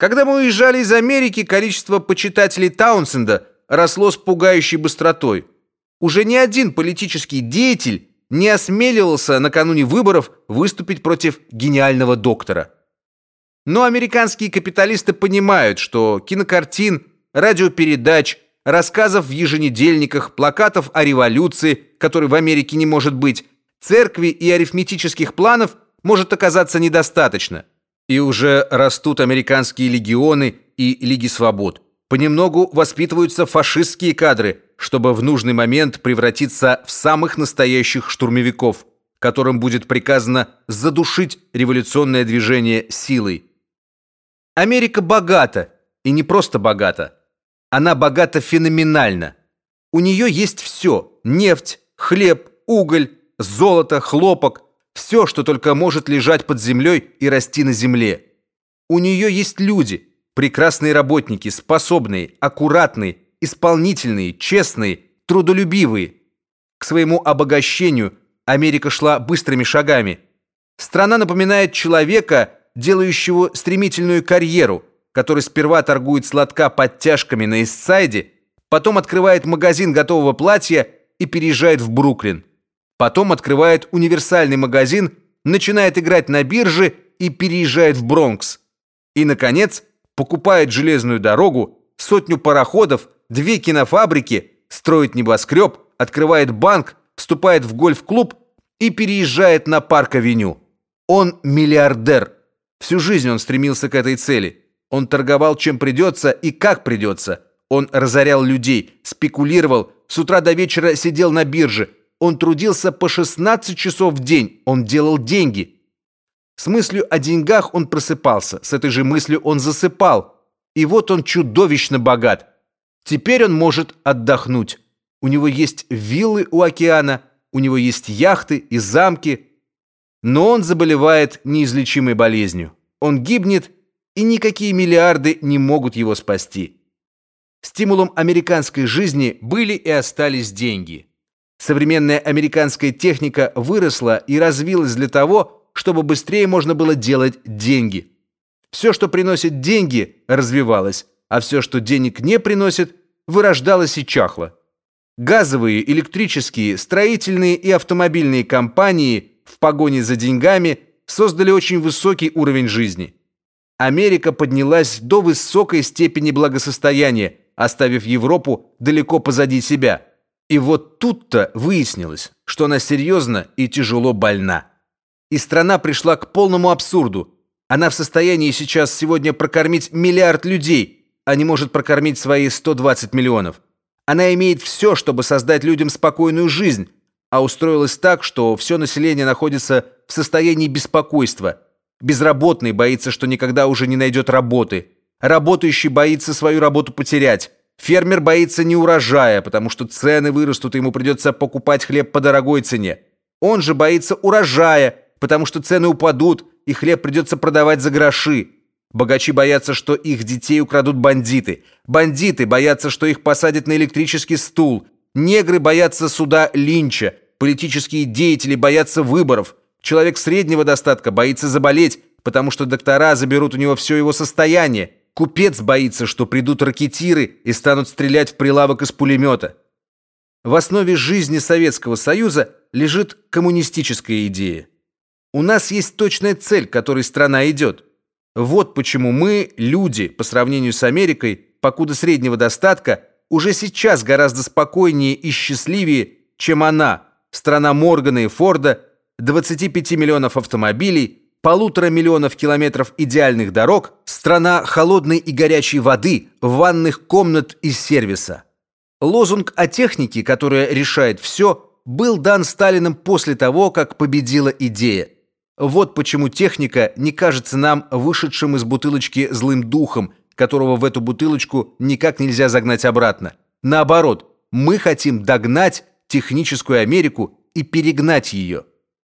Когда мы уезжали из Америки, количество почитателей Таунсенда росло с пугающей быстротой. Уже ни один политический деятель не осмеливался накануне выборов выступить против гениального доктора. Но американские капиталисты понимают, что кинокартин, радиопередач, рассказов в еженедельниках, плакатов о революции, которой в Америке не может быть, церкви и арифметических планов может оказаться недостаточно. И уже растут американские легионы и лиги свобод. Понемногу воспитываются фашистские кадры, чтобы в нужный момент превратиться в самых настоящих штурмовиков, которым будет приказано задушить революционное движение силой. Америка богата, и не просто богата. Она богата феноменально. У нее есть все: нефть, хлеб, уголь, золото, хлопок, все, что только может лежать под землей и расти на земле. У нее есть люди, прекрасные работники, способные, аккуратные, исполнительные, честные, трудолюбивые. К своему обогащению Америка шла быстрыми шагами. Страна напоминает человека, делающего стремительную карьеру, который сперва торгует сладка подтяжками на Иссайде, потом открывает магазин готового платья и переезжает в Бруклин. Потом открывает универсальный магазин, начинает играть на бирже и переезжает в Бронкс. И наконец, покупает железную дорогу, сотню пароходов, две кинофабрики, строит небоскреб, открывает банк, вступает в гольф-клуб и переезжает на Парк-авеню. Он миллиардер. Всю жизнь он стремился к этой цели. Он торговал чем придется и как придется. Он разорял людей, спекулировал, с утра до вечера сидел на бирже, он трудился по 16 часов в день, он делал деньги. С мыслью о деньгах он просыпался, с этой же мыслью он засыпал. И вот он чудовищно богат. Теперь он может отдохнуть. У него есть виллы у океана, у него есть яхты и замки. Но он заболевает неизлечимой болезнью. Он гибнет, и никакие миллиарды не могут его спасти. Стимулом американской жизни были и остались деньги. Современная американская техника выросла и развилась для того, чтобы быстрее можно было делать деньги. Все, что приносит деньги, развивалось, а все, что денег не приносит, вырождалось и чахло. Газовые, электрические, строительные и автомобильные компании в погоне за деньгами создали очень высокий уровень жизни. Америка поднялась до высокой степени благосостояния, оставив Европу далеко позади себя. И вот тут-то выяснилось, что она серьезно и тяжело больна. И страна пришла к полному абсурду. Она в состоянии сейчас сегодня прокормить миллиард людей, а не может прокормить свои 120 миллионов. Она имеет все, чтобы создать людям спокойную жизнь, а устроилась так, что все население находится в состоянии беспокойства. Безработный боится, что никогда уже не найдет работы. Работающий боится свою работу потерять. Фермер боится неурожая, потому что цены вырастут, и ему придется покупать хлеб по дорогой цене. Он же боится урожая, потому что цены упадут, и хлеб придется продавать за гроши. Богачи боятся, что их детей украдут бандиты. Бандиты боятся, что их посадят на электрический стул. Негры боятся суда Линча. Политические деятели боятся выборов. Человек среднего достатка боится заболеть, потому что доктора заберут у него все его состояние. Купец боится, что придут ракетиры и станут стрелять в прилавок из пулемета. В основе жизни Советского Союза лежит коммунистическая идея. У нас есть точная цель, которой страна идет. Вот почему мы, люди, по сравнению с Америкой, покуда среднего достатка, уже сейчас гораздо спокойнее и счастливее, чем она, страна Моргана и Форда, 25 миллионов автомобилей, полутора миллионов километров идеальных дорог, страна холодной и горячей воды, ванных комнат и сервиса. Лозунг о технике, которая решает все, был дан Сталиным после того, как победила идея. Вот почему техника не кажется нам вышедшим из бутылочки злым духом, которого в эту бутылочку никак нельзя загнать обратно. Наоборот, мы хотим догнать техническую Америку и перегнать ее.